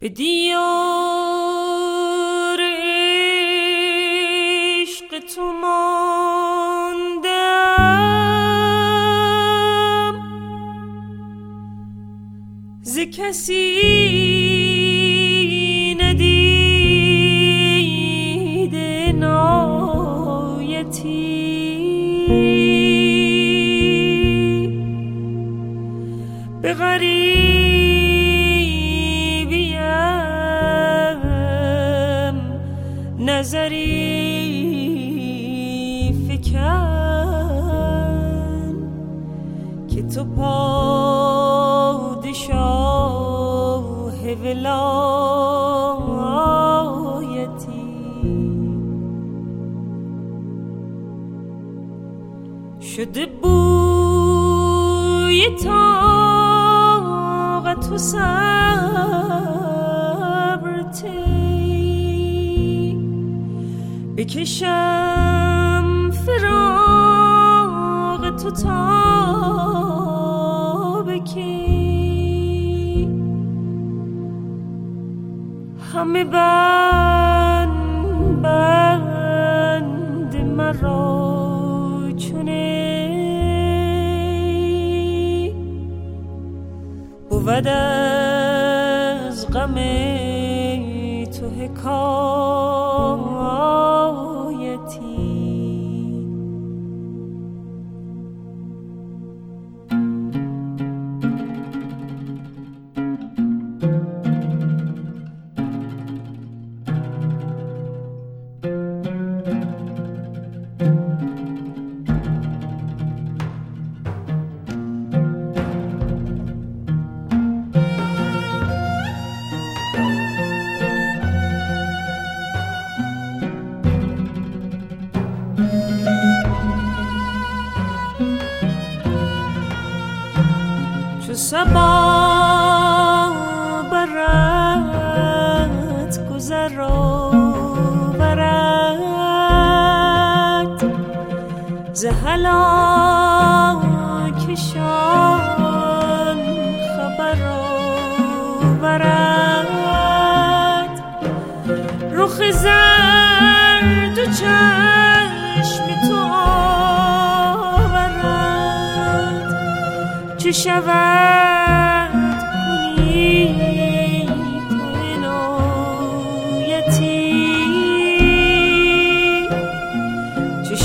به دیار عشق تو ماندم. ز کسی ندیده به نظری فکن که تو پادشاه ولایتی. شده بوی طاقت و بکشم فراغ تو تا بکی همه بند بند مرا چونه؟ بود از غم تو حکایت سبا برد گذر برد. زهلا کشان خبر برد. چه شود کنی تو عنایتی چه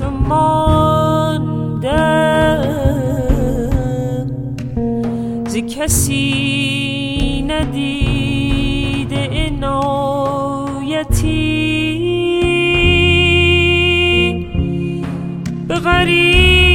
تو ماندم ز کسی ندیده عنایتی به thank